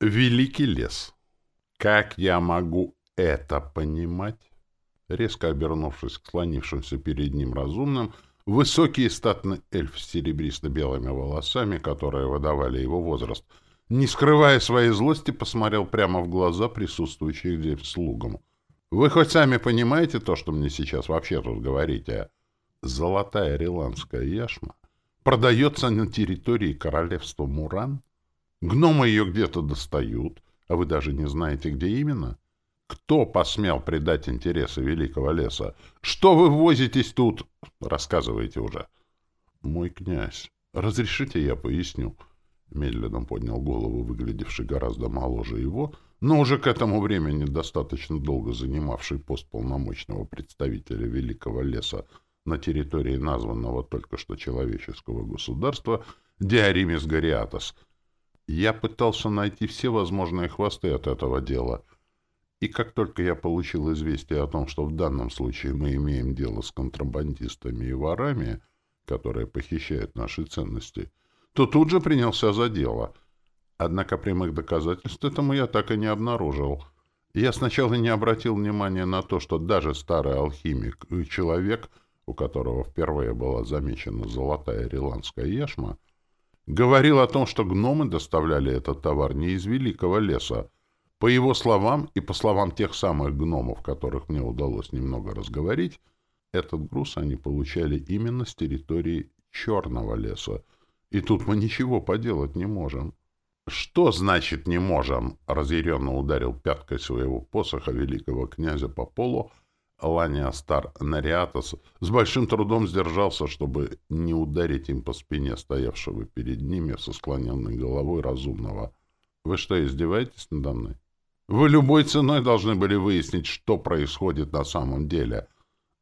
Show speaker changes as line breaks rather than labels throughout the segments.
Великий лес. Как я могу это понимать? Резко обернувшись к склонившимся перед ним разумным, высокий и статный эльф с серебристо-белыми волосами, которые выдавали его возраст, не скрывая своей злости, посмотрел прямо в глаза присутствующих здесь слугам. «Вы хоть сами понимаете то, что мне сейчас вообще тут говорите? Золотая риландская яшма продается на территории королевства Муран?» Гномы ее где-то достают, а вы даже не знаете, где именно. Кто посмел предать интересы великого леса? Что вы возитесь тут? Рассказывайте уже. Мой князь, разрешите я поясню? Медленно поднял голову, выглядевший гораздо моложе его, но уже к этому времени достаточно долго занимавший пост полномочного представителя великого леса на территории названного только что человеческого государства Диаримис Гориатос — я пытался найти все возможные хвосты от этого дела. И как только я получил известие о том, что в данном случае мы имеем дело с контрабандистами и ворами, которые похищают наши ценности, то тут же принялся за дело. Однако прямых доказательств этому я так и не обнаружил. Я сначала не обратил внимания на то, что даже старый алхимик и человек, у которого впервые была замечена золотая риландская яшма, говорил о том, что гномы доставляли этот товар не из великого леса. По его словам и по словам тех самых гномов, которых мне удалось немного разговорить, этот груз они получали именно с территории черного леса. И тут мы ничего поделать не можем. «Что значит «не можем»?» — разъяренно ударил пяткой своего посоха великого князя по полу, Ланиастар Нариатос с большим трудом сдержался, чтобы не ударить им по спине стоявшего перед ними со склоненной головой разумного. «Вы что, издеваетесь надо мной? Вы любой ценой должны были выяснить, что происходит на самом деле.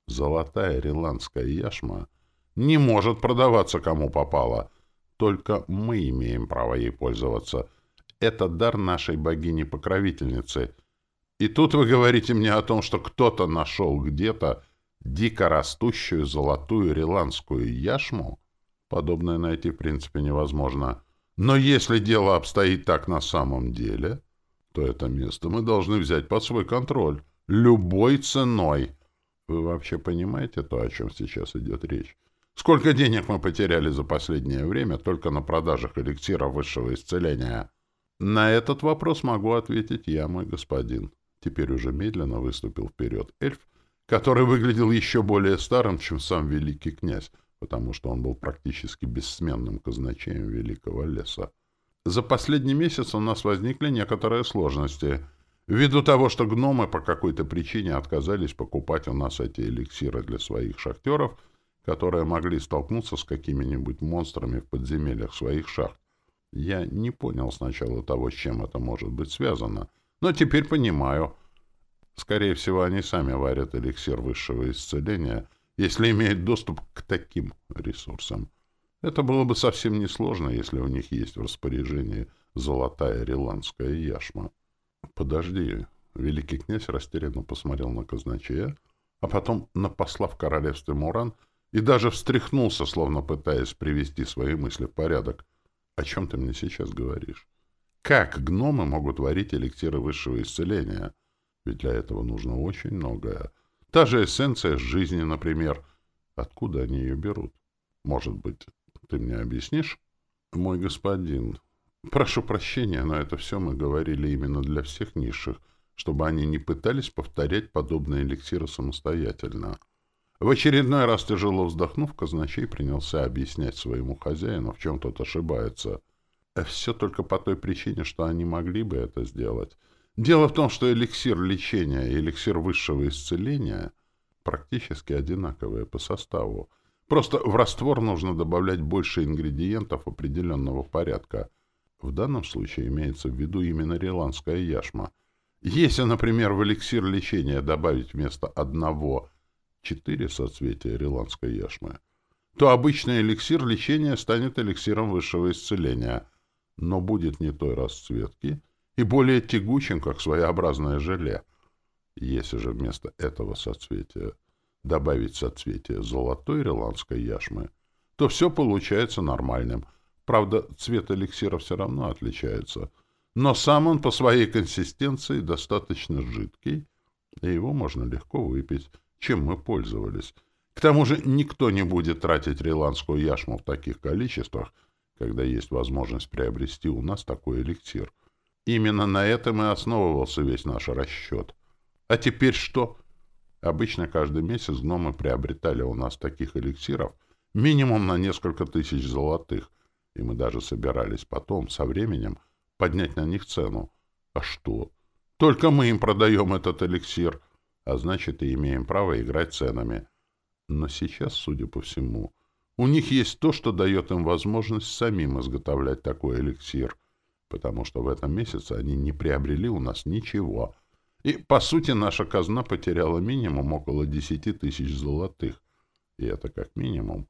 Золотая риландская яшма не может продаваться кому попало. Только мы имеем право ей пользоваться. Это дар нашей богини-покровительницы — и тут вы говорите мне о том, что кто-то нашел где-то дико растущую золотую риландскую яшму? Подобное найти, в принципе, невозможно. Но если дело обстоит так на самом деле, то это место мы должны взять под свой контроль. Любой ценой. Вы вообще понимаете то, о чем сейчас идет речь? Сколько денег мы потеряли за последнее время только на продажах эликсира высшего исцеления? На этот вопрос могу ответить я, мой господин. Теперь уже медленно выступил вперед эльф, который выглядел еще более старым, чем сам великий князь, потому что он был практически бессменным казначеем великого леса. За последний месяц у нас возникли некоторые сложности. Ввиду того, что гномы по какой-то причине отказались покупать у нас эти эликсиры для своих шахтеров, которые могли столкнуться с какими-нибудь монстрами в подземельях своих шахт. Я не понял сначала того, с чем это может быть связано — но теперь понимаю. Скорее всего, они сами варят эликсир высшего исцеления, если имеют доступ к таким ресурсам. Это было бы совсем несложно, если у них есть в распоряжении золотая риландская яшма. Подожди. Великий князь растерянно посмотрел на казначея, а потом на посла в королевстве Муран и даже встряхнулся, словно пытаясь привести свои мысли в порядок. О чем ты мне сейчас говоришь? Как гномы могут варить эликсиры высшего исцеления? Ведь для этого нужно очень многое. Та же эссенция жизни, например. Откуда они ее берут? Может быть, ты мне объяснишь? Мой господин, прошу прощения, но это все мы говорили именно для всех низших, чтобы они не пытались повторять подобные эликсиры самостоятельно. В очередной раз тяжело вздохнув, казначей принялся объяснять своему хозяину, в чем тот ошибается — все только по той причине, что они могли бы это сделать. Дело в том, что эликсир лечения и эликсир высшего исцеления практически одинаковые по составу. Просто в раствор нужно добавлять больше ингредиентов определенного порядка. В данном случае имеется в виду именно риландская яшма. Если, например, в эликсир лечения добавить вместо одного четыре соцветия риландской яшмы, то обычный эликсир лечения станет эликсиром высшего исцеления — но будет не той расцветки и более тягучим, как своеобразное желе. Если же вместо этого соцветия добавить соцветие золотой ирландской яшмы, то все получается нормальным. Правда, цвет эликсира все равно отличается. но сам он по своей консистенции достаточно жидкий, и его можно легко выпить, чем мы пользовались. К тому же никто не будет тратить риландскую яшму в таких количествах, когда есть возможность приобрести у нас такой эликсир. Именно на этом и основывался весь наш расчет. А теперь что? Обычно каждый месяц гномы приобретали у нас таких эликсиров минимум на несколько тысяч золотых, и мы даже собирались потом, со временем, поднять на них цену. А что? Только мы им продаем этот эликсир, а значит, и имеем право играть ценами. Но сейчас, судя по всему, у них есть то, что дает им возможность самим изготовлять такой эликсир, потому что в этом месяце они не приобрели у нас ничего. И, по сути, наша казна потеряла минимум около десяти тысяч золотых. И это как минимум.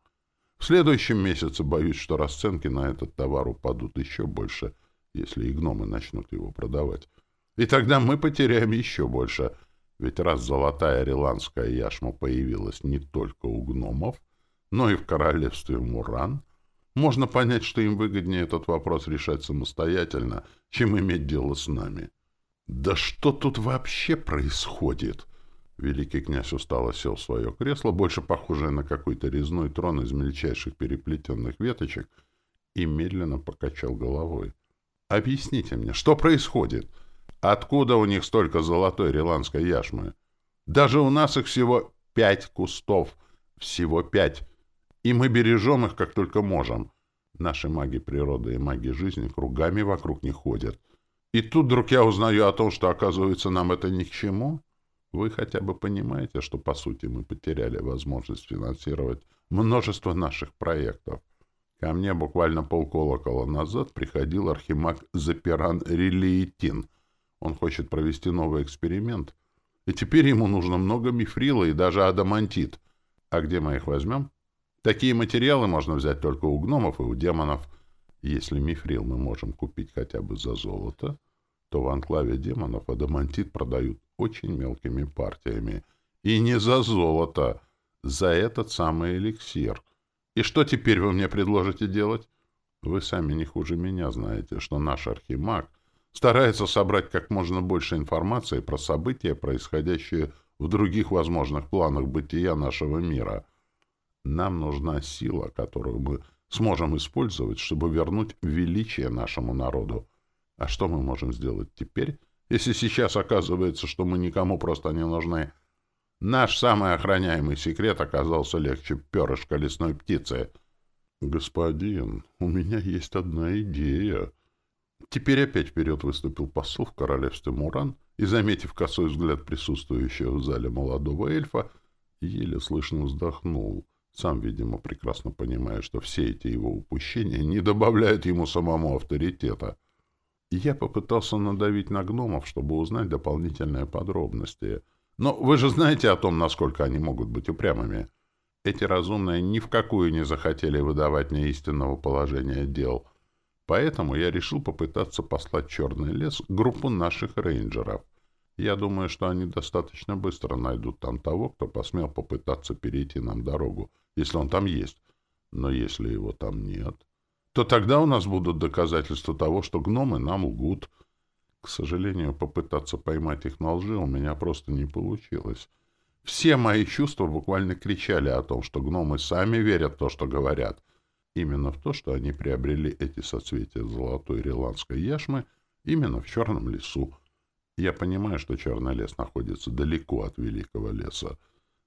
В следующем месяце боюсь, что расценки на этот товар упадут еще больше, если и гномы начнут его продавать. И тогда мы потеряем еще больше, ведь раз золотая риландская яшма появилась не только у гномов, но и в королевстве Муран, можно понять, что им выгоднее этот вопрос решать самостоятельно, чем иметь дело с нами. «Да что тут вообще происходит?» Великий князь устало сел в свое кресло, больше похожее на какой-то резной трон из мельчайших переплетенных веточек, и медленно покачал головой. «Объясните мне, что происходит? Откуда у них столько золотой риландской яшмы? Даже у нас их всего пять кустов. Всего пять. И мы бережем их, как только можем. Наши маги природы и маги жизни кругами вокруг них ходят. И тут вдруг я узнаю о том, что, оказывается, нам это ни к чему». Вы хотя бы понимаете, что, по сути, мы потеряли возможность финансировать множество наших проектов. Ко мне буквально полколокола назад приходил архимаг Запиран Релиетин. Он хочет провести новый эксперимент, и теперь ему нужно много мифрила и даже адамантит. А где мы их возьмем? Такие материалы можно взять только у гномов и у демонов. Если мифрил мы можем купить хотя бы за золото, то в анклаве демонов адамантит продают очень мелкими партиями. И не за золото, за этот самый эликсир. И что теперь вы мне предложите делать? Вы сами не хуже меня знаете, что наш архимаг старается собрать как можно больше информации про события, происходящие в других возможных планах бытия нашего мира. Нам нужна сила, которую мы сможем использовать, чтобы вернуть величие нашему народу. А что мы можем сделать теперь, если сейчас оказывается, что мы никому просто не нужны? Наш самый охраняемый секрет оказался легче перышка лесной птицы. «Господин, у меня есть одна идея». Теперь опять вперед выступил посол в королевстве Муран и, заметив косой взгляд присутствующего в зале молодого эльфа, еле слышно вздохнул, сам, видимо, прекрасно понимая, что все эти его упущения не добавляют ему самому авторитета. Я попытался надавить на гномов, чтобы узнать дополнительные подробности. Но вы же знаете о том, насколько они могут быть упрямыми. Эти разумные ни в какую не захотели выдавать мне истинного положения дел. Поэтому я решил попытаться послать Черный лес группу наших рейнджеров. Я думаю, что они достаточно быстро найдут там того, кто посмел попытаться перейти нам дорогу, если он там есть. Но если его там нет то тогда у нас будут доказательства того, что гномы нам лгут. К сожалению, попытаться поймать их на лжи у меня просто не получилось. Все мои чувства буквально кричали о том, что гномы сами верят в то, что говорят. Именно в то, что они приобрели эти соцветия золотой риландской яшмы именно в Черном лесу. Я понимаю, что Черный лес находится далеко от Великого леса.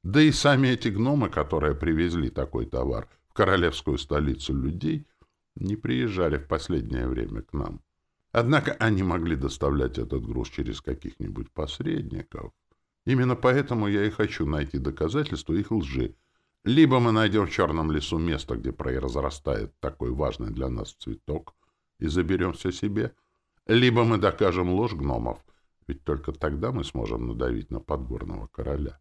Да и сами эти гномы, которые привезли такой товар в королевскую столицу людей — не приезжали в последнее время к нам. Однако они могли доставлять этот груз через каких-нибудь посредников. Именно поэтому я и хочу найти доказательства их лжи. Либо мы найдем в черном лесу место, где произрастает такой важный для нас цветок, и заберем все себе, либо мы докажем ложь гномов, ведь только тогда мы сможем надавить на подгорного короля.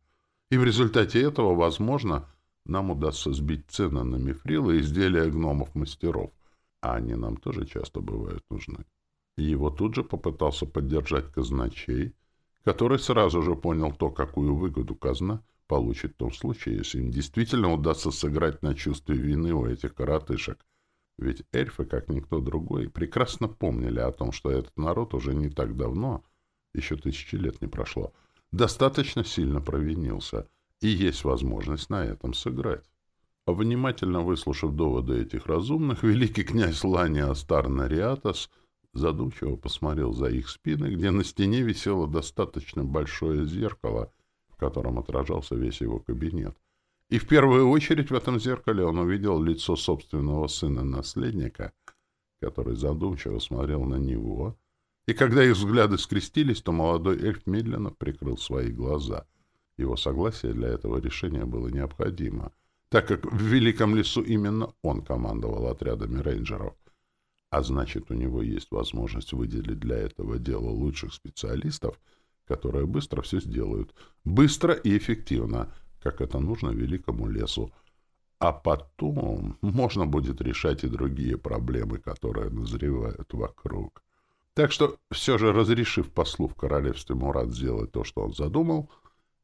И в результате этого, возможно, нам удастся сбить цены на мифрил и изделия гномов-мастеров а они нам тоже часто бывают нужны. его тут же попытался поддержать казначей, который сразу же понял то, какую выгоду казна получит в том случае, если им действительно удастся сыграть на чувстве вины у этих коротышек. Ведь эльфы, как никто другой, прекрасно помнили о том, что этот народ уже не так давно, еще тысячи лет не прошло, достаточно сильно провинился, и есть возможность на этом сыграть. Внимательно выслушав доводы этих разумных, великий князь Лания Астар-Нариатос задумчиво посмотрел за их спины, где на стене висело достаточно большое зеркало, в котором отражался весь его кабинет. И в первую очередь в этом зеркале он увидел лицо собственного сына-наследника, который задумчиво смотрел на него, и когда их взгляды скрестились, то молодой эльф медленно прикрыл свои глаза. Его согласие для этого решения было необходимо, так как в Великом лесу именно он командовал отрядами рейнджеров, а значит, у него есть возможность выделить для этого дела лучших специалистов, которые быстро все сделают, быстро и эффективно — как это нужно великому лесу. А потом можно будет решать и другие проблемы, которые назревают вокруг. Так что, все же разрешив послу в королевстве Мурат сделать то, что он задумал,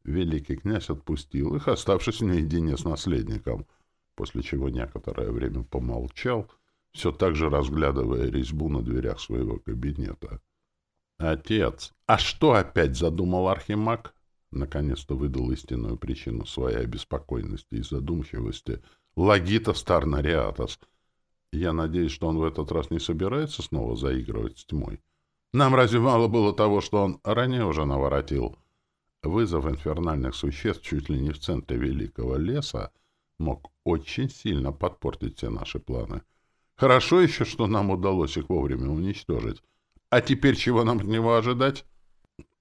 великий князь отпустил их, оставшись наедине с наследником, после чего некоторое время помолчал, все так же разглядывая резьбу на дверях своего кабинета. «Отец, а что опять задумал Архимаг?» наконец-то выдал истинную причину своей обеспокоенности и задумчивости Лагита Старнариатос. Я надеюсь, что он в этот раз не собирается снова заигрывать с тьмой. Нам разве мало было того, что он ранее уже наворотил? Вызов инфернальных существ чуть ли не в центре великого леса мог очень сильно подпортить все наши планы. Хорошо еще, что нам удалось их вовремя уничтожить. А теперь чего нам от него ожидать?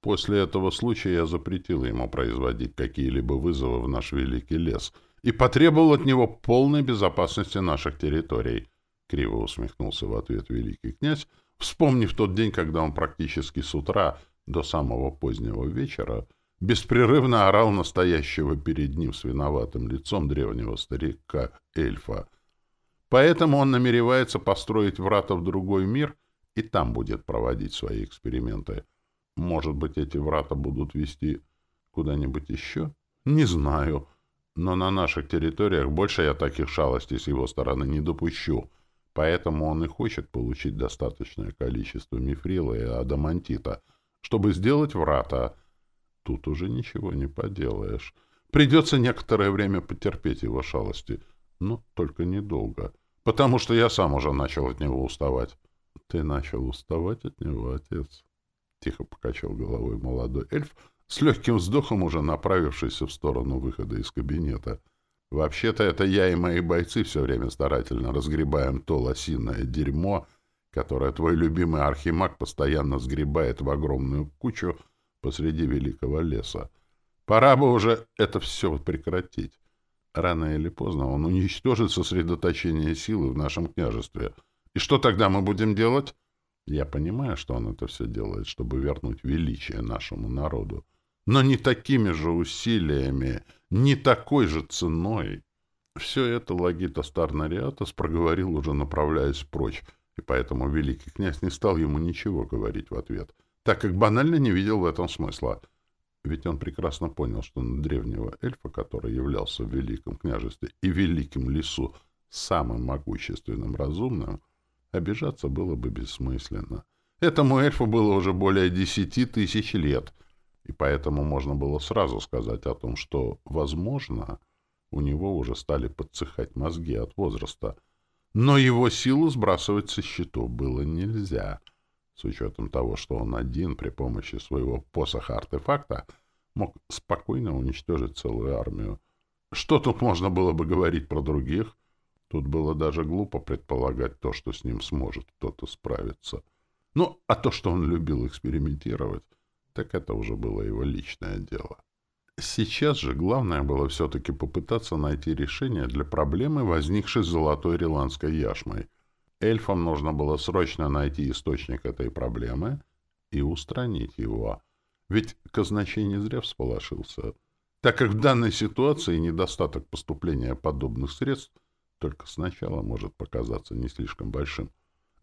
После этого случая я запретил ему производить какие-либо вызовы в наш великий лес и потребовал от него полной безопасности наших территорий. Криво усмехнулся в ответ великий князь, вспомнив тот день, когда он практически с утра до самого позднего вечера беспрерывно орал настоящего перед ним с виноватым лицом древнего старика-эльфа. Поэтому он намеревается построить врата в другой мир и там будет проводить свои эксперименты. Может быть, эти врата будут вести куда-нибудь еще? Не знаю. Но на наших территориях больше я таких шалостей с его стороны не допущу. Поэтому он и хочет получить достаточное количество мифрила и адамантита, чтобы сделать врата. Тут уже ничего не поделаешь. Придется некоторое время потерпеть его шалости. Но только недолго. Потому что я сам уже начал от него уставать. Ты начал уставать от него, отец? тихо покачал головой молодой эльф, с легким вздохом уже направившийся в сторону выхода из кабинета. «Вообще-то это я и мои бойцы все время старательно разгребаем то лосиное дерьмо, которое твой любимый архимаг постоянно сгребает в огромную кучу посреди великого леса. Пора бы уже это все прекратить. Рано или поздно он уничтожит сосредоточение силы в нашем княжестве. И что тогда мы будем делать?» Я понимаю, что он это все делает, чтобы вернуть величие нашему народу. Но не такими же усилиями, не такой же ценой. Все это Лагита Старнариатос проговорил, уже направляясь прочь, и поэтому великий князь не стал ему ничего говорить в ответ, так как банально не видел в этом смысла. Ведь он прекрасно понял, что на древнего эльфа, который являлся в великом княжестве и великом лесу самым могущественным разумным, Обижаться было бы бессмысленно. Этому эльфу было уже более десяти тысяч лет, и поэтому можно было сразу сказать о том, что, возможно, у него уже стали подсыхать мозги от возраста. Но его силу сбрасывать со счетов было нельзя, с учетом того, что он один при помощи своего посоха-артефакта мог спокойно уничтожить целую армию. Что тут можно было бы говорить про других? Тут было даже глупо предполагать то, что с ним сможет кто-то справиться. Ну, а то, что он любил экспериментировать, так это уже было его личное дело. Сейчас же главное было все-таки попытаться найти решение для проблемы, возникшей с золотой риландской яшмой. Эльфам нужно было срочно найти источник этой проблемы и устранить его. Ведь казначей не зря всполошился, так как в данной ситуации недостаток поступления подобных средств только сначала может показаться не слишком большим.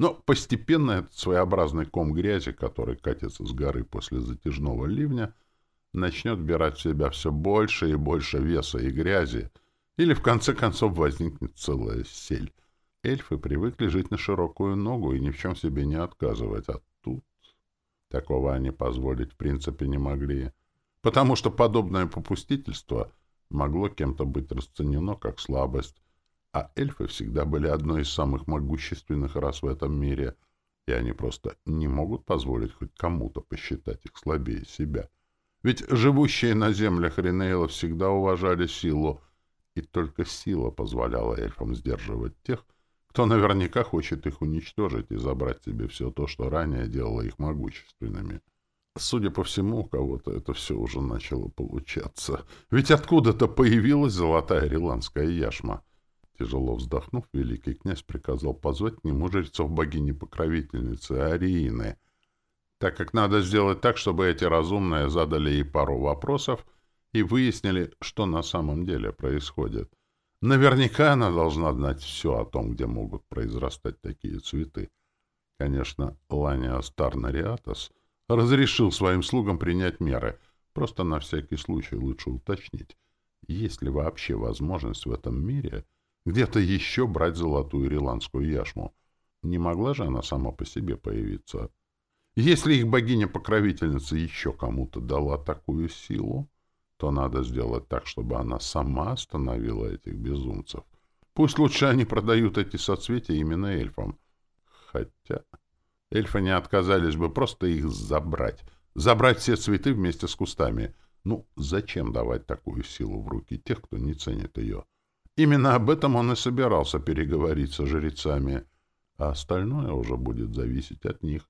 Но постепенно этот своеобразный ком грязи, который катится с горы после затяжного ливня, начнет бирать в себя все больше и больше веса и грязи, или в конце концов возникнет целая сель. Эльфы привыкли жить на широкую ногу и ни в чем себе не отказывать, а тут такого они позволить в принципе не могли, потому что подобное попустительство могло кем-то быть расценено как слабость, а эльфы всегда были одной из самых могущественных рас в этом мире, и они просто не могут позволить хоть кому-то посчитать их слабее себя. Ведь живущие на землях Ринейла всегда уважали силу, и только сила позволяла эльфам сдерживать тех, кто наверняка хочет их уничтожить и забрать себе все то, что ранее делало их могущественными. Судя по всему, у кого-то это все уже начало получаться. Ведь откуда-то появилась золотая риландская яшма. Тяжело вздохнув, великий князь приказал позвать к нему жрецов богини-покровительницы Ариины, так как надо сделать так, чтобы эти разумные задали ей пару вопросов и выяснили, что на самом деле происходит. Наверняка она должна знать все о том, где могут произрастать такие цветы. Конечно, Ланиас Тарнариатос разрешил своим слугам принять меры. Просто на всякий случай лучше уточнить, есть ли вообще возможность в этом мире где-то еще брать золотую риландскую яшму. Не могла же она сама по себе появиться. Если их богиня-покровительница еще кому-то дала такую силу, то надо сделать так, чтобы она сама остановила этих безумцев. Пусть лучше они продают эти соцветия именно эльфам. Хотя эльфы не отказались бы просто их забрать. Забрать все цветы вместе с кустами. Ну, зачем давать такую силу в руки тех, кто не ценит ее? Именно об этом он и собирался переговорить со жрецами, а остальное уже будет зависеть от них.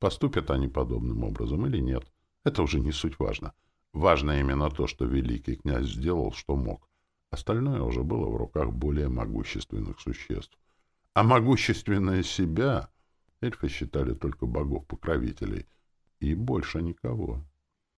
Поступят они подобным образом или нет. Это уже не суть важно. Важно именно то, что великий князь сделал, что мог. Остальное уже было в руках более могущественных существ. А могущественное себя эльфы считали только богов-покровителей. И больше никого.